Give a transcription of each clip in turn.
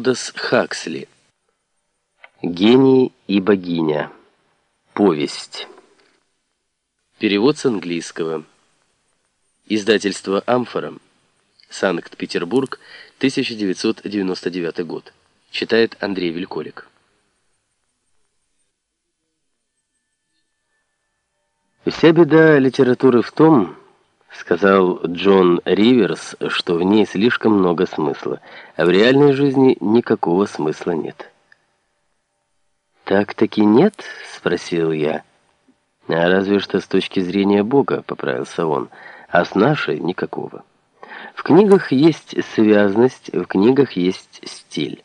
Олдос Хаксли. Гений и богиня. Повесть. Перевод с английского. Издательство «Амфора». Санкт-Петербург, 1999 год. Читает Андрей Вельколик. Вся беда литературы в том, сказал Джон Риверс, что в ней слишком много смысла, а в реальной жизни никакого смысла нет. «Так-таки нет?» — спросил я. «А разве что с точки зрения Бога», — поправился он, — «а с нашей — никакого». В книгах есть связность, в книгах есть стиль.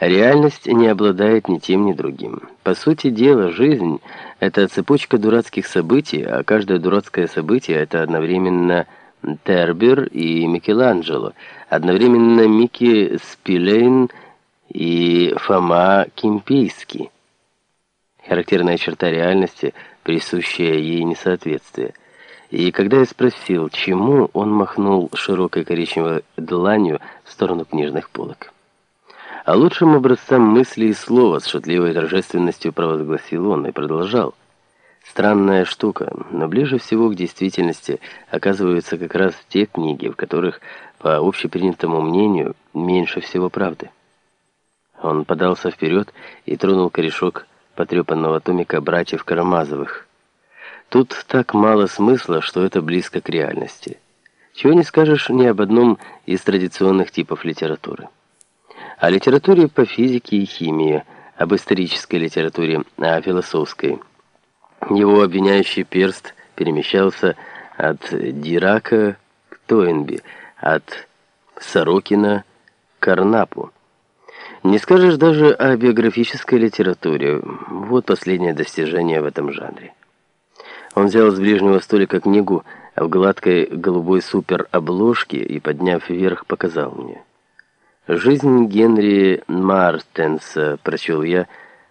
Реальность не обладает ни тем, ни другим. По сути дела, жизнь — это цепочка дурацких событий, а каждое дурацкое событие — это одновременно Тербер и Микеланджело, одновременно Микки Спилейн и Фома Кимпейский. Характерная черта реальности, присущая ей несоответствие. И когда я спросил, чему, он махнул широкой коричневой дланью в сторону книжных полок. А лучшим образцом мысли и слова с шутливой торжественностью провозгласил он и продолжал. Странная штука, но ближе всего к действительности оказываются как раз те книги, в которых, по общепринятому мнению, меньше всего правды. Он подался вперед и тронул корешок потрепанного томика братьев Карамазовых. Тут так мало смысла, что это близко к реальности. Чего не скажешь ни об одном из традиционных типов литературы о литературе по физике и химии, об исторической литературе, о философской. Его обвиняющий перст перемещался от Дирака к Тойнби, от Сорокина к Карнапу. Не скажешь даже о биографической литературе. Вот последнее достижение в этом жанре. Он взял с ближнего столика книгу в гладкой голубой суперобложке и, подняв вверх, показал мне. «Жизнь Генри Мартенса», — прочел я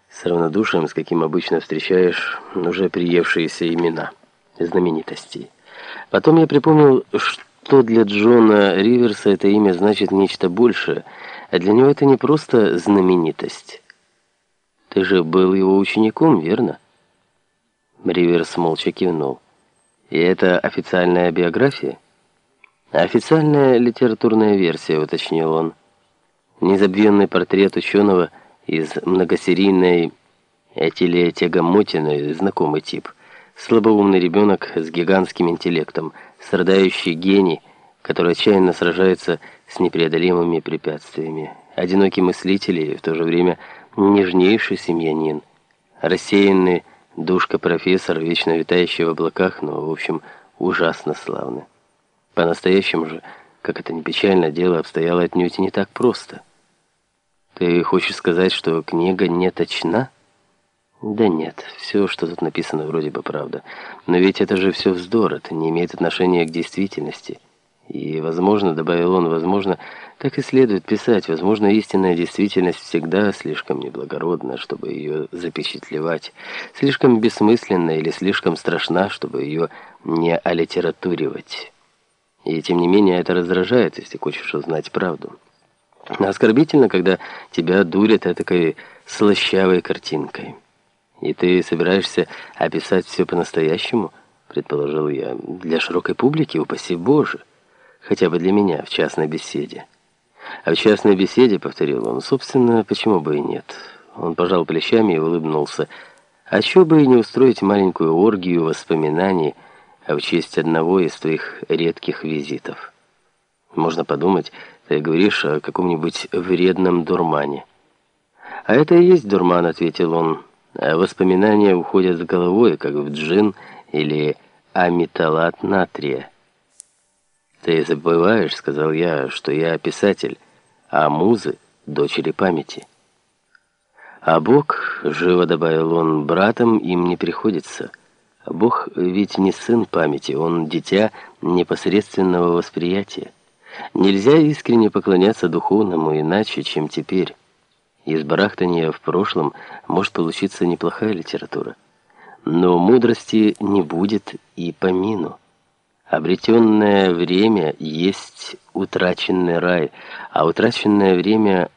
с равнодушием, с каким обычно встречаешь уже приевшиеся имена знаменитостей. Потом я припомнил, что для Джона Риверса это имя значит нечто большее, а для него это не просто знаменитость. Ты же был его учеником, верно? Риверс молча кивнул. И это официальная биография? Официальная литературная версия, уточнил он. Незабвенный портрет ученого из многосерийной Этилия Тягомотина, знакомый тип. Слабоумный ребенок с гигантским интеллектом, страдающий гений, который отчаянно сражается с непреодолимыми препятствиями. Одинокий мыслитель и в то же время нежнейший семьянин. Рассеянный душка-профессор, вечно витающий в облаках, но, в общем, ужасно славный. По-настоящему же, как это ни печально, дело обстояло отнюдь не так просто. Ты хочешь сказать, что книга не точна? Да нет, все, что тут написано, вроде бы правда. Но ведь это же все вздор, это не имеет отношения к действительности. И, возможно, добавил он, возможно, так и следует писать. Возможно, истинная действительность всегда слишком неблагородна, чтобы ее запечатлевать. Слишком бессмысленна или слишком страшна, чтобы ее не алитературивать. И тем не менее это раздражает, если хочешь узнать правду. Оскорбительно, когда тебя дурят этакой слащавой картинкой. И ты собираешься описать все по-настоящему, предположил я, для широкой публики, упаси Боже, хотя бы для меня в частной беседе. А в частной беседе, повторил он, собственно, почему бы и нет. Он пожал плечами и улыбнулся. А чего бы и не устроить маленькую оргию воспоминаний в честь одного из твоих редких визитов. Можно подумать, ты говоришь о каком-нибудь вредном дурмане. А это и есть дурман, ответил он. А воспоминания уходят с головой, как в джин или амиталат натрия. Ты забываешь, сказал я, что я писатель, а музы — дочери памяти. А Бог, живо добавил он, братом им не приходится. Бог ведь не сын памяти, он дитя непосредственного восприятия. Нельзя искренне поклоняться духовному иначе, чем теперь. Из барахтания в прошлом может получиться неплохая литература. Но мудрости не будет и помину. Обретенное время есть утраченный рай, а утраченное время